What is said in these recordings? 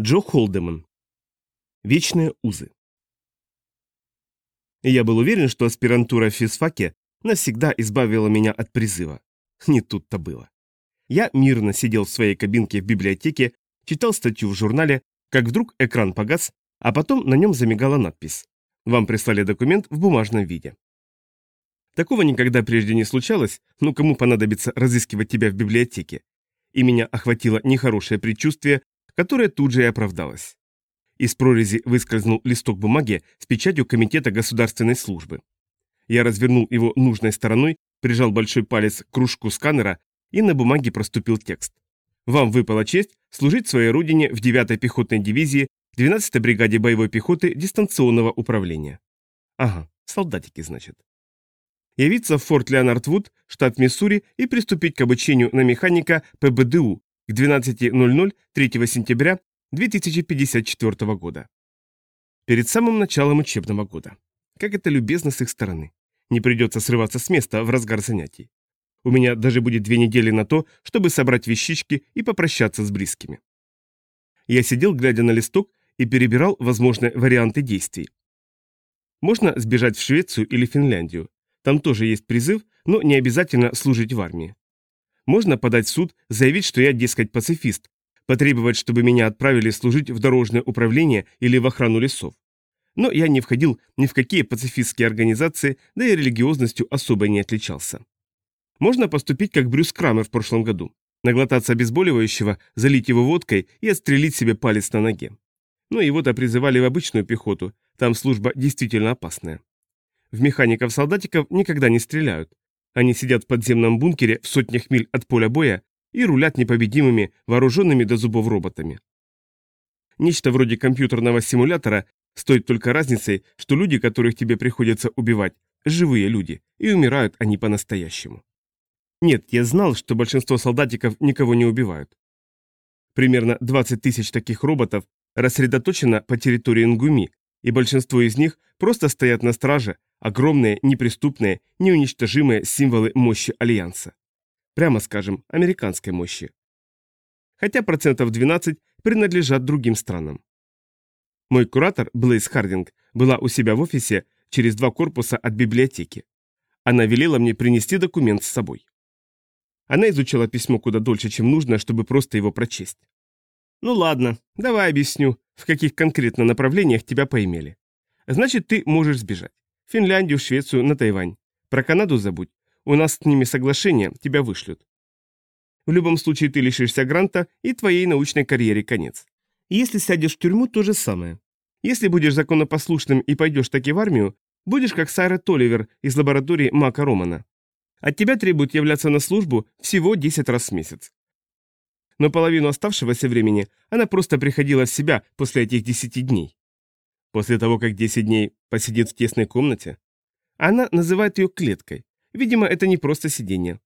Джо Холдеман. Вечные узы. Я был уверен, что аспирантура в физфаке навсегда избавила меня от призыва. Не тут-то было. Я мирно сидел в своей кабинке в библиотеке, читал статью в журнале, как вдруг экран погас, а потом на нем замигала надпись. Вам прислали документ в бумажном виде. Такого никогда прежде не случалось, но кому понадобится разыскивать тебя в библиотеке? И меня охватило нехорошее предчувствие, которое тут же и оправдалось. Из прорези выскользнул листок бумаги с печатью Комитета государственной службы. Я развернул его нужной стороной, прижал большой палец к кружку сканера и на бумаге проступил текст. Вам выпала честь служить своей родине в 9-й пехотной дивизии 12-й бригаде боевой пехоты дистанционного управления. Ага, солдатики, значит. Явиться в форт Леонард Вуд, штат Миссури, и приступить к обучению на механика ПБДУ к 12.00 3 сентября 2054 года. Перед самым началом учебного года. Как это любезно с их стороны. Не придется срываться с места в разгар занятий. У меня даже будет две недели на то, чтобы собрать вещички и попрощаться с близкими. Я сидел, глядя на листок, и перебирал возможные варианты действий. Можно сбежать в Швецию или Финляндию. Там тоже есть призыв, но не обязательно служить в армии. Можно подать в суд, заявить, что я, дескать, пацифист, потребовать, чтобы меня отправили служить в дорожное управление или в охрану лесов. Но я не входил ни в какие пацифистские организации, да и религиозностью особо не отличался. Можно поступить как Брюс Крамер в прошлом году. Наглотаться обезболивающего, залить его водкой и отстрелить себе палец на ноге. Но его-то призывали в обычную пехоту, там служба действительно опасная. В механиков-солдатиков никогда не стреляют, они сидят в подземном бункере в сотнях миль от поля боя и рулят непобедимыми, вооруженными до зубов роботами. Нечто вроде компьютерного симулятора, стоит только разницей, что люди, которых тебе приходится убивать, живые люди, и умирают они по-настоящему. Нет, я знал, что большинство солдатиков никого не убивают. Примерно 20 тысяч таких роботов рассредоточено по территории Нгуми, и большинство из них просто стоят на страже, Огромные, неприступные, неуничтожимые символы мощи Альянса. Прямо скажем, американской мощи. Хотя процентов 12 принадлежат другим странам. Мой куратор, Блейз Хардинг, была у себя в офисе через два корпуса от библиотеки. Она велела мне принести документ с собой. Она изучила письмо куда дольше, чем нужно, чтобы просто его прочесть. «Ну ладно, давай объясню, в каких конкретно направлениях тебя поимели. Значит, ты можешь сбежать. Финляндию, Швецию, на Тайвань. Про Канаду забудь. У нас с ними соглашение, тебя вышлют. В любом случае ты лишишься гранта, и твоей научной карьере конец. Если сядешь в тюрьму, то же самое. Если будешь законопослушным и пойдешь таки в армию, будешь как Сайра Толивер из лаборатории Мака Романа. От тебя требуют являться на службу всего 10 раз в месяц. Но половину оставшегося времени она просто приходила в себя после этих 10 дней. После того, как 10 дней посидит в тесной комнате? Она называет ее клеткой. Видимо, это не просто сидение.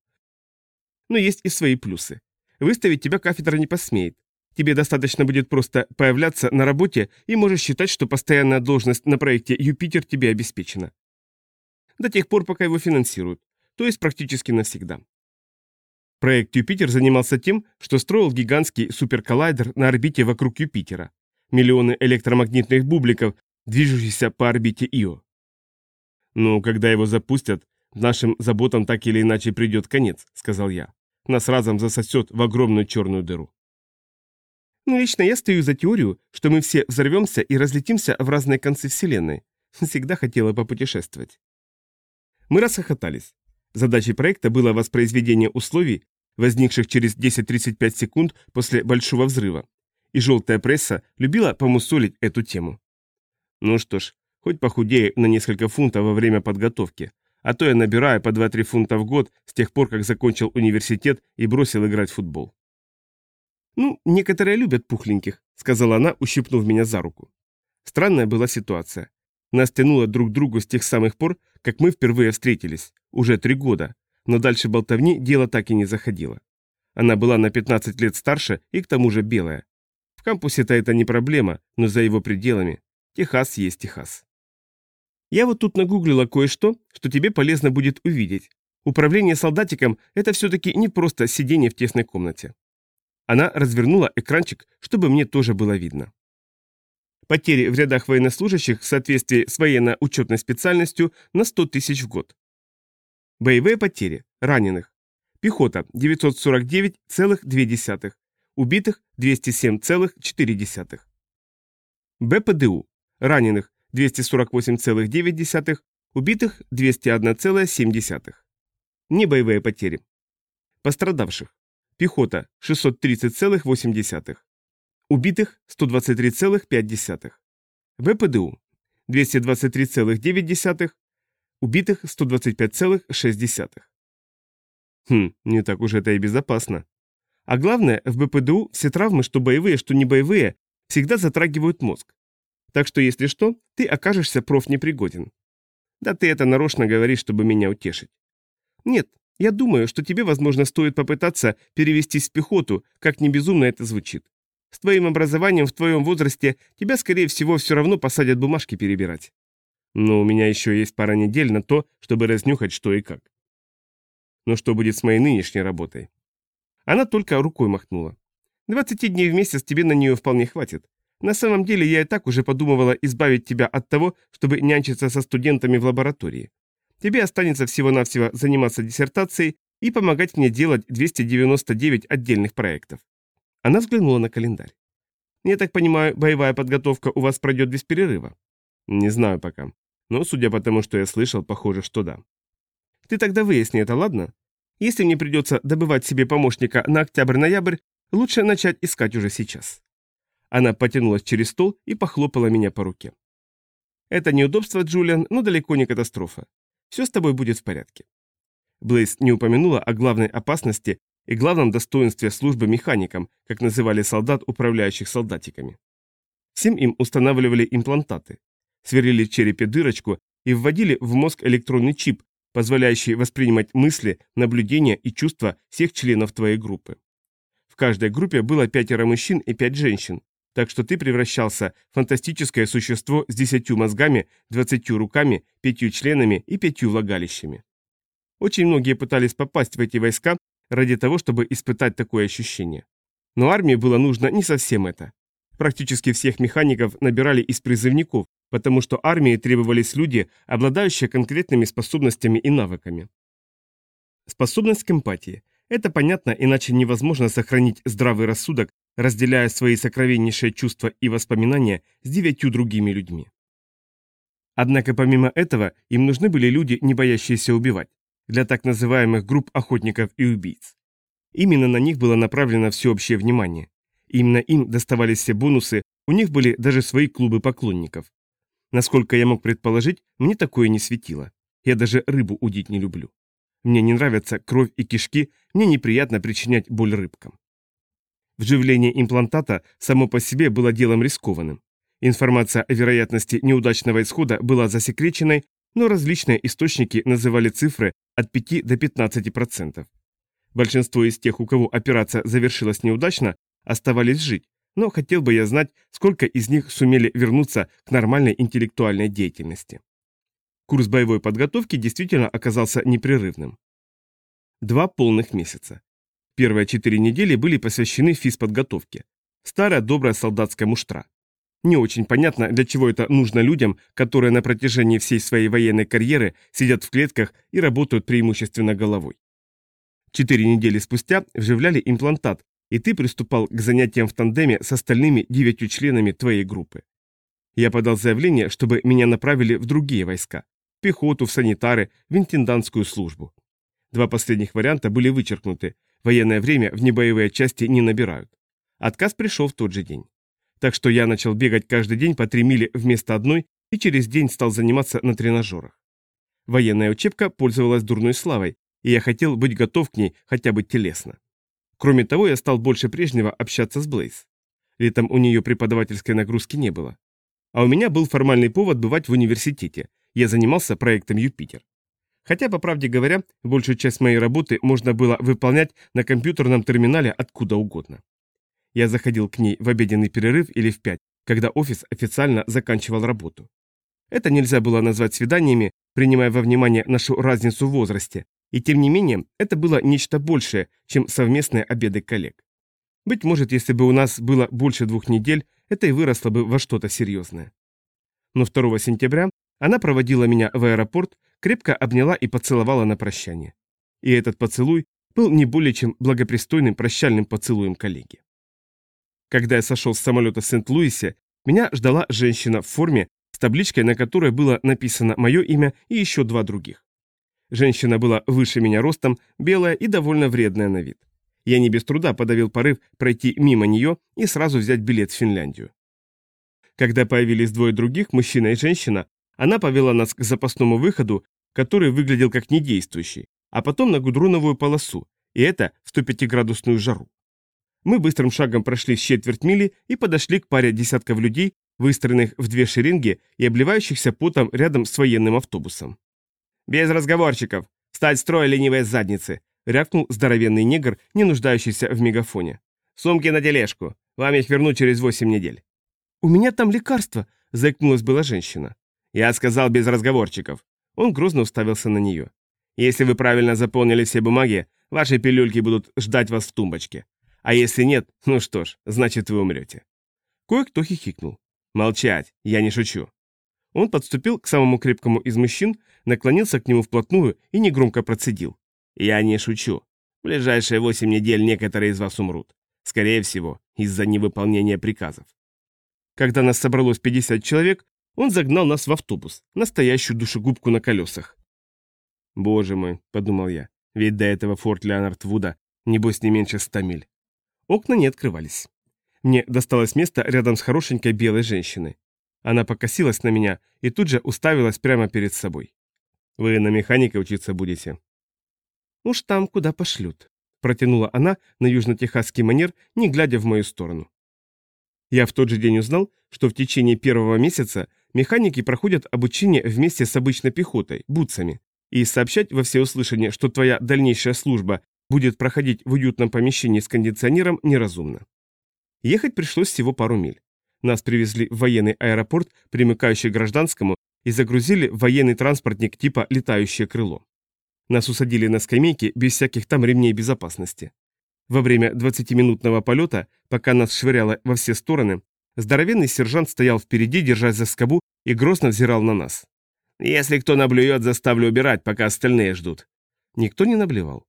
Но есть и свои плюсы. Выставить тебя кафедра не посмеет. Тебе достаточно будет просто появляться на работе и можешь считать, что постоянная должность на проекте «Юпитер» тебе обеспечена. До тех пор, пока его финансируют, то есть практически навсегда. Проект «Юпитер» занимался тем, что строил гигантский суперколлайдер на орбите вокруг Юпитера миллионы электромагнитных бубликов, движущихся по орбите Ио. «Ну, когда его запустят, нашим заботам так или иначе придет конец», — сказал я. «Нас разом засосет в огромную черную дыру». «Ну, лично я стою за теорию, что мы все взорвемся и разлетимся в разные концы Вселенной. Всегда хотела попутешествовать». Мы расхохотались. Задачей проекта было воспроизведение условий, возникших через 10-35 секунд после большого взрыва, и желтая пресса любила помусолить эту тему. Ну что ж, хоть похудею на несколько фунтов во время подготовки, а то я набираю по 2-3 фунта в год с тех пор, как закончил университет и бросил играть в футбол. «Ну, некоторые любят пухленьких», — сказала она, ущипнув меня за руку. Странная была ситуация. Нас тянуло друг к другу с тех самых пор, как мы впервые встретились, уже три года, но дальше болтовни дело так и не заходило. Она была на 15 лет старше и к тому же белая. В кампусе-то это не проблема, но за его пределами. Техас есть Техас. Я вот тут нагуглила кое-что, что тебе полезно будет увидеть. Управление солдатиком – это все-таки не просто сидение в тесной комнате. Она развернула экранчик, чтобы мне тоже было видно. Потери в рядах военнослужащих в соответствии с военно-учетной специальностью на 100 тысяч в год. Боевые потери. Раненых. Пехота 949,2. Убитых 207,4. БПДУ. Раненых 248,9. Убитых 201,7. Небоевые потери. Пострадавших. Пехота 630,8. Убитых 123,5. ВПДУ 223,9. Убитых 125,6. Хм, не так уж это и безопасно. А главное, в БПДУ все травмы, что боевые, что не боевые, всегда затрагивают мозг. Так что, если что, ты окажешься профнепригоден. Да ты это нарочно говоришь, чтобы меня утешить. Нет, я думаю, что тебе, возможно, стоит попытаться перевестись в пехоту, как не безумно это звучит. С твоим образованием в твоем возрасте тебя, скорее всего, все равно посадят бумажки перебирать. Но у меня еще есть пара недель на то, чтобы разнюхать что и как. Но что будет с моей нынешней работой? Она только рукой махнула. 20 дней в месяц тебе на нее вполне хватит. На самом деле я и так уже подумывала избавить тебя от того, чтобы нянчиться со студентами в лаборатории. Тебе останется всего-навсего заниматься диссертацией и помогать мне делать 299 отдельных проектов. Она взглянула на календарь. «Я так понимаю, боевая подготовка у вас пройдет без перерыва?» «Не знаю пока. Но, судя по тому, что я слышал, похоже, что да». «Ты тогда выясни это, ладно? Если мне придется добывать себе помощника на октябрь-ноябрь, лучше начать искать уже сейчас». Она потянулась через стол и похлопала меня по руке. «Это неудобство, Джулиан, но далеко не катастрофа. Все с тобой будет в порядке». Блейз не упомянула о главной опасности, и главном достоинстве службы механикам, как называли солдат, управляющих солдатиками. Всем им устанавливали имплантаты, сверлили в черепе дырочку и вводили в мозг электронный чип, позволяющий воспринимать мысли, наблюдения и чувства всех членов твоей группы. В каждой группе было пятеро мужчин и пять женщин, так что ты превращался в фантастическое существо с десятью мозгами, двадцатью руками, пятью членами и пятью влагалищами. Очень многие пытались попасть в эти войска, ради того, чтобы испытать такое ощущение. Но армии было нужно не совсем это. Практически всех механиков набирали из призывников, потому что армии требовались люди, обладающие конкретными способностями и навыками. Способность к эмпатии. Это понятно, иначе невозможно сохранить здравый рассудок, разделяя свои сокровеннейшие чувства и воспоминания с девятью другими людьми. Однако помимо этого им нужны были люди, не боящиеся убивать для так называемых групп охотников и убийц. Именно на них было направлено всеобщее внимание. Именно им доставались все бонусы, у них были даже свои клубы поклонников. Насколько я мог предположить, мне такое не светило. Я даже рыбу удить не люблю. Мне не нравятся кровь и кишки, мне неприятно причинять боль рыбкам. Вживление имплантата само по себе было делом рискованным. Информация о вероятности неудачного исхода была засекреченной, но различные источники называли цифры от 5 до 15%. Большинство из тех, у кого операция завершилась неудачно, оставались жить, но хотел бы я знать, сколько из них сумели вернуться к нормальной интеллектуальной деятельности. Курс боевой подготовки действительно оказался непрерывным. Два полных месяца. Первые четыре недели были посвящены физподготовке. Старая добрая солдатская муштра. Не очень понятно, для чего это нужно людям, которые на протяжении всей своей военной карьеры сидят в клетках и работают преимущественно головой. Четыре недели спустя вживляли имплантат, и ты приступал к занятиям в тандеме с остальными девятью членами твоей группы. Я подал заявление, чтобы меня направили в другие войска. В пехоту, в санитары, в интендантскую службу. Два последних варианта были вычеркнуты. Военное время в небоевые части не набирают. Отказ пришел в тот же день. Так что я начал бегать каждый день по 3 мили вместо одной и через день стал заниматься на тренажерах. Военная учебка пользовалась дурной славой, и я хотел быть готов к ней хотя бы телесно. Кроме того, я стал больше прежнего общаться с Блейз. Летом у нее преподавательской нагрузки не было. А у меня был формальный повод бывать в университете. Я занимался проектом «Юпитер». Хотя, по правде говоря, большую часть моей работы можно было выполнять на компьютерном терминале откуда угодно. Я заходил к ней в обеденный перерыв или в пять, когда офис официально заканчивал работу. Это нельзя было назвать свиданиями, принимая во внимание нашу разницу в возрасте, и тем не менее это было нечто большее, чем совместные обеды коллег. Быть может, если бы у нас было больше двух недель, это и выросло бы во что-то серьезное. Но 2 сентября она проводила меня в аэропорт, крепко обняла и поцеловала на прощание. И этот поцелуй был не более чем благопристойным прощальным поцелуем коллеги. Когда я сошел с самолета в Сент-Луисе, меня ждала женщина в форме с табличкой, на которой было написано мое имя и еще два других. Женщина была выше меня ростом, белая и довольно вредная на вид. Я не без труда подавил порыв пройти мимо нее и сразу взять билет в Финляндию. Когда появились двое других, мужчина и женщина, она повела нас к запасному выходу, который выглядел как недействующий, а потом на гудроновую полосу, и это в 105-градусную жару. Мы быстрым шагом прошли четверть мили и подошли к паре десятков людей, выстроенных в две шеренги и обливающихся потом рядом с военным автобусом. «Без разговорчиков! Стать строй, ленивые задницы!» — рявкнул здоровенный негр, не нуждающийся в мегафоне. «Сумки на тележку! Вам их вернуть через восемь недель!» «У меня там лекарство!» — заикнулась была женщина. «Я сказал без разговорчиков!» Он грозно уставился на нее. «Если вы правильно заполнили все бумаги, ваши пилюльки будут ждать вас в тумбочке. А если нет, ну что ж, значит вы умрете». Кое-кто хихикнул. «Молчать, я не шучу». Он подступил к самому крепкому из мужчин, наклонился к нему вплотную и негромко процедил. Я не шучу. В ближайшие восемь недель некоторые из вас умрут. Скорее всего, из-за невыполнения приказов. Когда нас собралось 50 человек, он загнал нас в автобус, настоящую душегубку на колесах. «Боже мой», — подумал я, — «ведь до этого форт Леонард Вуда, небось, не меньше ста миль». Окна не открывались. Мне досталось место рядом с хорошенькой белой женщиной. Она покосилась на меня и тут же уставилась прямо перед собой. «Вы на механика учиться будете?» «Уж там, куда пошлют», — протянула она на южно-техасский манер, не глядя в мою сторону. Я в тот же день узнал, что в течение первого месяца механики проходят обучение вместе с обычной пехотой, бутсами, и сообщать во всеуслышание, что твоя дальнейшая служба будет проходить в уютном помещении с кондиционером, неразумно. Ехать пришлось всего пару миль. Нас привезли в военный аэропорт, примыкающий к гражданскому, и загрузили в военный транспортник типа «летающее крыло». Нас усадили на скамейке без всяких там ремней безопасности. Во время 20-минутного полета, пока нас швыряло во все стороны, здоровенный сержант стоял впереди, держась за скобу, и грозно взирал на нас. «Если кто наблюет, заставлю убирать, пока остальные ждут». Никто не наблевал.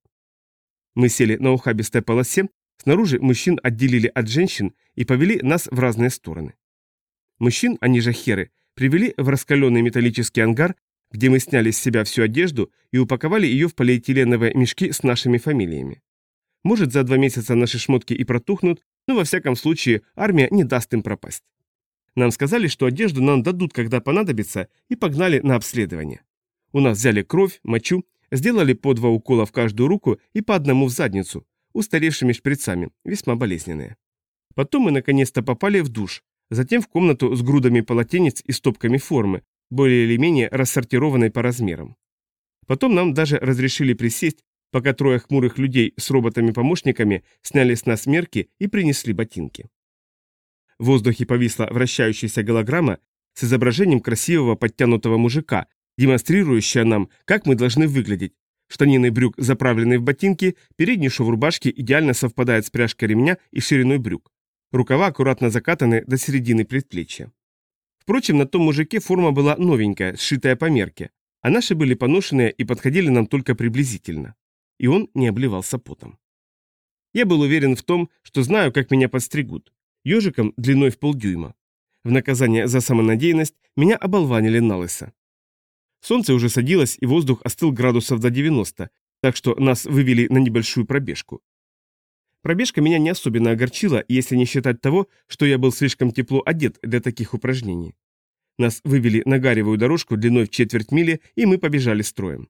Мы сели на ухабистой полосе, снаружи мужчин отделили от женщин и повели нас в разные стороны. Мужчин, они же херы, привели в раскаленный металлический ангар, где мы сняли с себя всю одежду и упаковали ее в полиэтиленовые мешки с нашими фамилиями. Может, за два месяца наши шмотки и протухнут, но во всяком случае армия не даст им пропасть. Нам сказали, что одежду нам дадут, когда понадобится, и погнали на обследование. У нас взяли кровь, мочу, сделали по два укола в каждую руку и по одному в задницу, устаревшими шприцами, весьма болезненные. Потом мы наконец-то попали в душ, затем в комнату с грудами полотенец и стопками формы, более или менее рассортированной по размерам. Потом нам даже разрешили присесть, пока трое хмурых людей с роботами-помощниками сняли с нас мерки и принесли ботинки. В воздухе повисла вращающаяся голограмма с изображением красивого подтянутого мужика, демонстрирующая нам, как мы должны выглядеть. Штанины брюк заправлены в ботинки, передний шов рубашки идеально совпадает с пряжкой ремня и шириной брюк. Рукава аккуратно закатаны до середины предплечья. Впрочем, на том мужике форма была новенькая, сшитая по мерке, а наши были поношенные и подходили нам только приблизительно. И он не обливался потом. Я был уверен в том, что знаю, как меня подстригут. Ежиком длиной в полдюйма. В наказание за самонадеянность меня оболванили на лысо. Солнце уже садилось, и воздух остыл градусов до 90, так что нас вывели на небольшую пробежку. Пробежка меня не особенно огорчила, если не считать того, что я был слишком тепло одет для таких упражнений. Нас вывели на гаревую дорожку длиной в четверть мили, и мы побежали строем.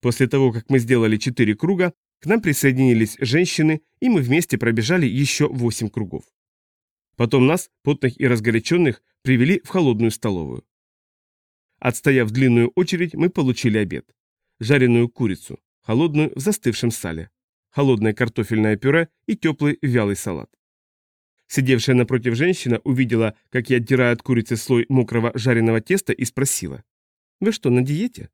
После того, как мы сделали четыре круга, к нам присоединились женщины, и мы вместе пробежали еще восемь кругов. Потом нас, потных и разгоряченных, привели в холодную столовую. Отстояв длинную очередь, мы получили обед. Жареную курицу, холодную в застывшем сале холодное картофельное пюре и теплый вялый салат. Сидевшая напротив женщина увидела, как я отдираю от курицы слой мокрого жареного теста и спросила. «Вы что, на диете?»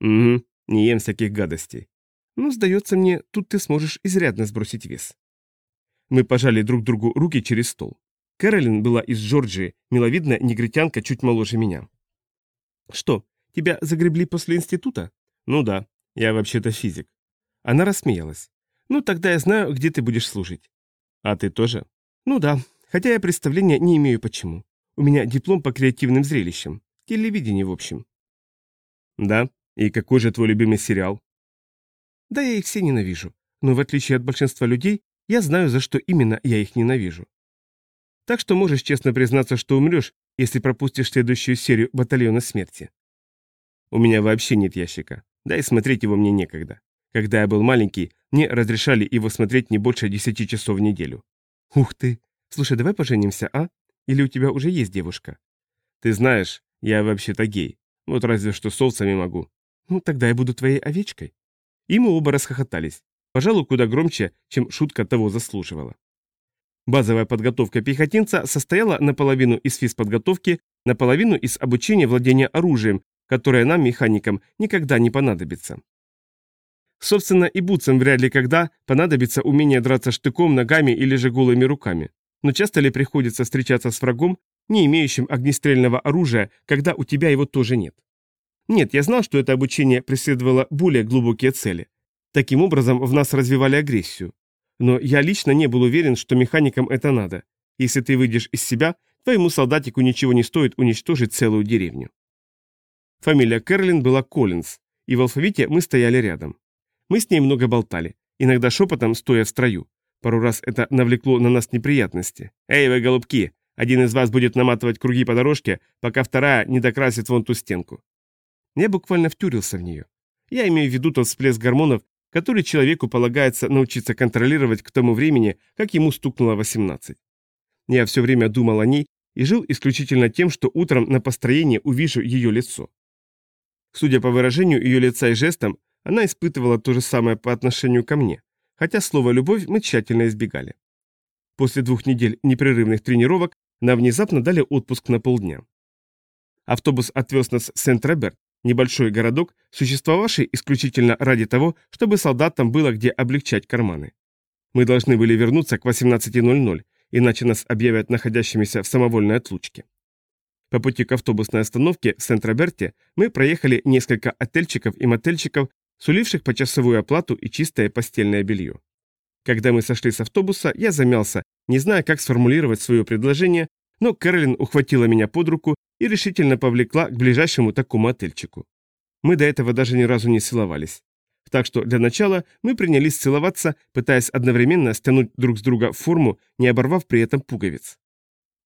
«Угу, не ем всяких гадостей». «Ну, сдается мне, тут ты сможешь изрядно сбросить вес». Мы пожали друг другу руки через стол. Кэролин была из Джорджии, миловидная негритянка чуть моложе меня. «Что, тебя загребли после института?» «Ну да, я вообще-то физик». Она рассмеялась. «Ну, тогда я знаю, где ты будешь служить». «А ты тоже?» «Ну да, хотя я представления не имею почему. У меня диплом по креативным зрелищам. Телевидение, в общем». «Да? И какой же твой любимый сериал?» «Да я их все ненавижу. Но в отличие от большинства людей, я знаю, за что именно я их ненавижу. Так что можешь честно признаться, что умрешь, если пропустишь следующую серию «Батальона смерти». У меня вообще нет ящика. Да и смотреть его мне некогда. Когда я был маленький, мне разрешали его смотреть не больше 10 часов в неделю. Ух ты! Слушай, давай поженимся, а? Или у тебя уже есть девушка? Ты знаешь, я вообще-то гей. Вот разве что с овцами могу. Ну, тогда я буду твоей овечкой. И мы оба расхохотались. Пожалуй, куда громче, чем шутка того заслуживала. Базовая подготовка пехотинца состояла наполовину из физподготовки, наполовину из обучения владения оружием, которое нам, механикам, никогда не понадобится. Собственно, и бутсам вряд ли когда понадобится умение драться штыком, ногами или же голыми руками. Но часто ли приходится встречаться с врагом, не имеющим огнестрельного оружия, когда у тебя его тоже нет? Нет, я знал, что это обучение преследовало более глубокие цели. Таким образом, в нас развивали агрессию. Но я лично не был уверен, что механикам это надо. Если ты выйдешь из себя, твоему солдатику ничего не стоит уничтожить целую деревню. Фамилия Кэролин была Коллинз, и в алфавите мы стояли рядом. Мы с ней много болтали, иногда шепотом, стоя в строю. Пару раз это навлекло на нас неприятности. «Эй, вы голубки! Один из вас будет наматывать круги по дорожке, пока вторая не докрасит вон ту стенку». Я буквально втюрился в нее. Я имею в виду тот всплеск гормонов, который человеку полагается научиться контролировать к тому времени, как ему стукнуло 18. Я все время думал о ней и жил исключительно тем, что утром на построении увижу ее лицо. Судя по выражению ее лица и жестам, она испытывала то же самое по отношению ко мне, хотя слово «любовь» мы тщательно избегали. После двух недель непрерывных тренировок нам внезапно дали отпуск на полдня. Автобус отвез нас в Сент-Роберт, Небольшой городок, существовавший исключительно ради того, чтобы солдатам было где облегчать карманы. Мы должны были вернуться к 18.00, иначе нас объявят находящимися в самовольной отлучке. По пути к автобусной остановке в Сент-Роберте мы проехали несколько отельчиков и мотельчиков, суливших почасовую оплату и чистое постельное белье. Когда мы сошли с автобуса, я замялся, не зная, как сформулировать свое предложение, но Кэролин ухватила меня под руку и решительно повлекла к ближайшему такому отельчику. Мы до этого даже ни разу не целовались. Так что для начала мы принялись целоваться, пытаясь одновременно стянуть друг с друга форму, не оборвав при этом пуговиц.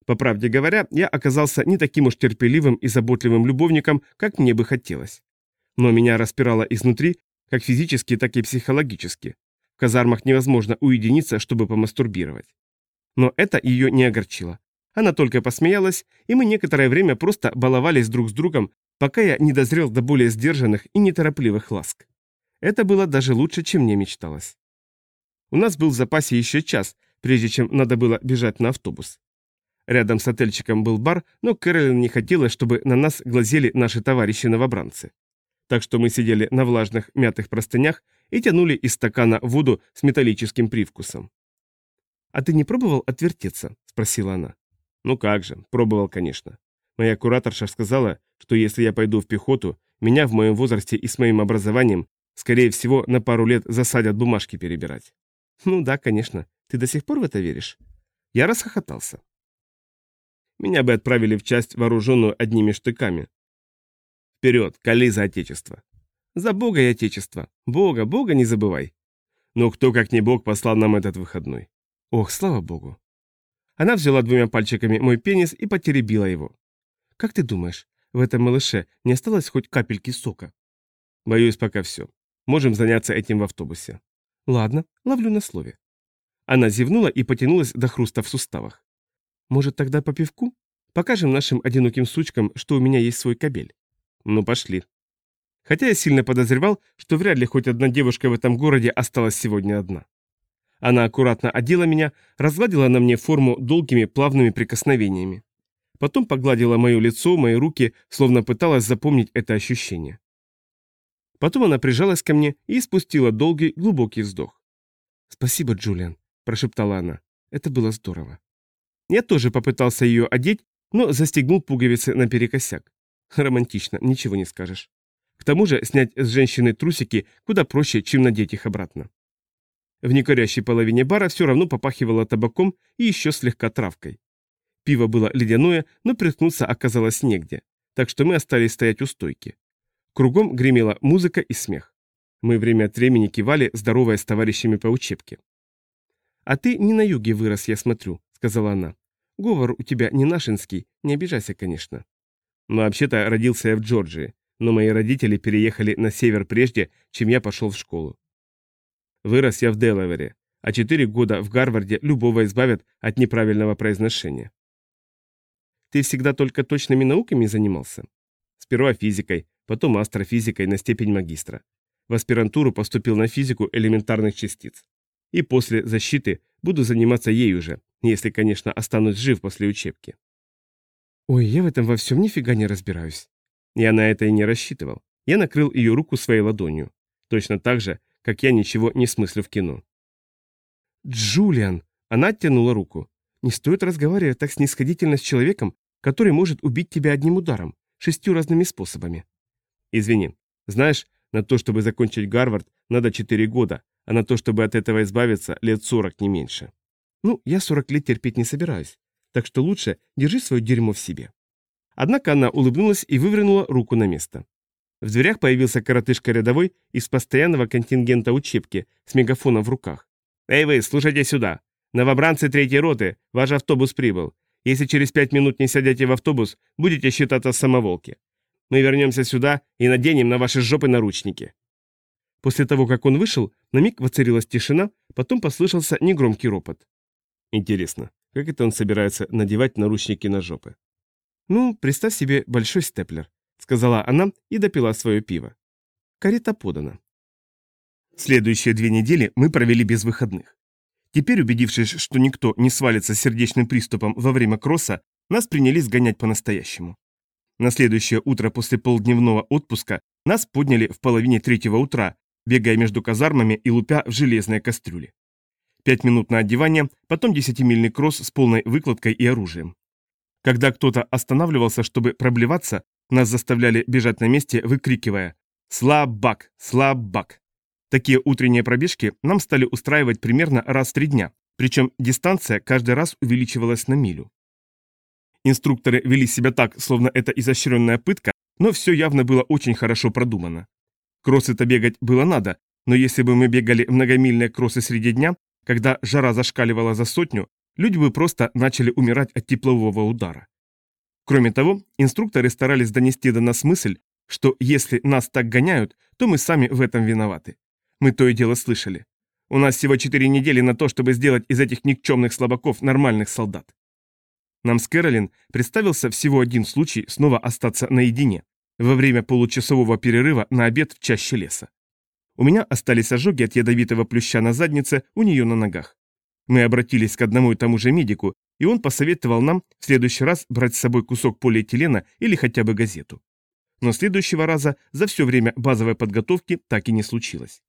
По правде говоря, я оказался не таким уж терпеливым и заботливым любовником, как мне бы хотелось. Но меня распирало изнутри, как физически, так и психологически. В казармах невозможно уединиться, чтобы помастурбировать. Но это ее не огорчило. Она только посмеялась, и мы некоторое время просто баловались друг с другом, пока я не дозрел до более сдержанных и неторопливых ласк. Это было даже лучше, чем мне мечталось. У нас был в запасе еще час, прежде чем надо было бежать на автобус. Рядом с отельчиком был бар, но Кэролин не хотела, чтобы на нас глазели наши товарищи-новобранцы. Так что мы сидели на влажных мятых простынях и тянули из стакана воду с металлическим привкусом. «А ты не пробовал отвертеться?» – спросила она. Ну как же, пробовал, конечно. Моя кураторша сказала, что если я пойду в пехоту, меня в моем возрасте и с моим образованием, скорее всего, на пару лет засадят бумажки перебирать. Ну да, конечно. Ты до сих пор в это веришь? Я расхохотался. Меня бы отправили в часть, вооруженную одними штыками. Вперед, кали за Отечество. За Бога и Отечество. Бога, Бога не забывай. Но кто, как не Бог, послал нам этот выходной? Ох, слава Богу. Она взяла двумя пальчиками мой пенис и потеребила его. «Как ты думаешь, в этом малыше не осталось хоть капельки сока?» «Боюсь, пока все. Можем заняться этим в автобусе». «Ладно, ловлю на слове». Она зевнула и потянулась до хруста в суставах. «Может, тогда по пивку? Покажем нашим одиноким сучкам, что у меня есть свой кабель». «Ну, пошли». Хотя я сильно подозревал, что вряд ли хоть одна девушка в этом городе осталась сегодня одна. Она аккуратно одела меня, разгладила на мне форму долгими плавными прикосновениями. Потом погладила мое лицо, мои руки, словно пыталась запомнить это ощущение. Потом она прижалась ко мне и спустила долгий, глубокий вздох. «Спасибо, Джулиан», – прошептала она. Это было здорово. Я тоже попытался ее одеть, но застегнул пуговицы наперекосяк. Романтично, ничего не скажешь. К тому же снять с женщины трусики куда проще, чем надеть их обратно. В некорящей половине бара все равно попахивало табаком и еще слегка травкой. Пиво было ледяное, но приткнуться оказалось негде, так что мы остались стоять у стойки. Кругом гремела музыка и смех. Мы время от времени кивали, здоровая с товарищами по учебке. «А ты не на юге вырос, я смотрю», — сказала она. «Говор у тебя не нашинский, не обижайся, конечно». Но вообще-то родился я в Джорджии, но мои родители переехали на север прежде, чем я пошел в школу. Вырос я в Делавере, а четыре года в Гарварде любого избавят от неправильного произношения. Ты всегда только точными науками занимался? Сперва физикой, потом астрофизикой на степень магистра. В аспирантуру поступил на физику элементарных частиц. И после защиты буду заниматься ею же, если, конечно, останусь жив после учебки. Ой, я в этом во всем нифига не разбираюсь. Я на это и не рассчитывал. Я накрыл ее руку своей ладонью. Точно так же, как я ничего не смыслю в кино. «Джулиан!» Она оттянула руку. «Не стоит разговаривать так снисходительно с человеком, который может убить тебя одним ударом, шестью разными способами». «Извини. Знаешь, на то, чтобы закончить Гарвард, надо четыре года, а на то, чтобы от этого избавиться, лет сорок не меньше». «Ну, я сорок лет терпеть не собираюсь, так что лучше держи свое дерьмо в себе». Однако она улыбнулась и вывернула руку на место. В дверях появился коротышка рядовой из постоянного контингента учебки с мегафоном в руках. «Эй вы, слушайте сюда! Новобранцы третьей роты, ваш автобус прибыл. Если через пять минут не сядете в автобус, будете считаться самоволки. Мы вернемся сюда и наденем на ваши жопы наручники». После того, как он вышел, на миг воцарилась тишина, потом послышался негромкий ропот. Интересно, как это он собирается надевать наручники на жопы? Ну, представь себе большой степлер. — сказала она и допила свое пиво. Карета подана. Следующие две недели мы провели без выходных. Теперь, убедившись, что никто не свалится сердечным приступом во время кросса, нас принялись гонять по-настоящему. На следующее утро после полдневного отпуска нас подняли в половине третьего утра, бегая между казармами и лупя в железные кастрюли. Пять минут на одевание, потом десятимильный кросс с полной выкладкой и оружием. Когда кто-то останавливался, чтобы проблеваться, нас заставляли бежать на месте, выкрикивая «Слабак! Слабак!». Такие утренние пробежки нам стали устраивать примерно раз в три дня, причем дистанция каждый раз увеличивалась на милю. Инструкторы вели себя так, словно это изощренная пытка, но все явно было очень хорошо продумано. Кроссы-то бегать было надо, но если бы мы бегали многомильные кроссы среди дня, когда жара зашкаливала за сотню, люди бы просто начали умирать от теплового удара. Кроме того, инструкторы старались донести до нас мысль, что если нас так гоняют, то мы сами в этом виноваты. Мы то и дело слышали. У нас всего четыре недели на то, чтобы сделать из этих никчемных слабаков нормальных солдат. Нам с Кэролин представился всего один случай снова остаться наедине, во время получасового перерыва на обед в чаще леса. У меня остались ожоги от ядовитого плюща на заднице, у нее на ногах. Мы обратились к одному и тому же медику, и он посоветовал нам в следующий раз брать с собой кусок полиэтилена или хотя бы газету. Но следующего раза за все время базовой подготовки так и не случилось.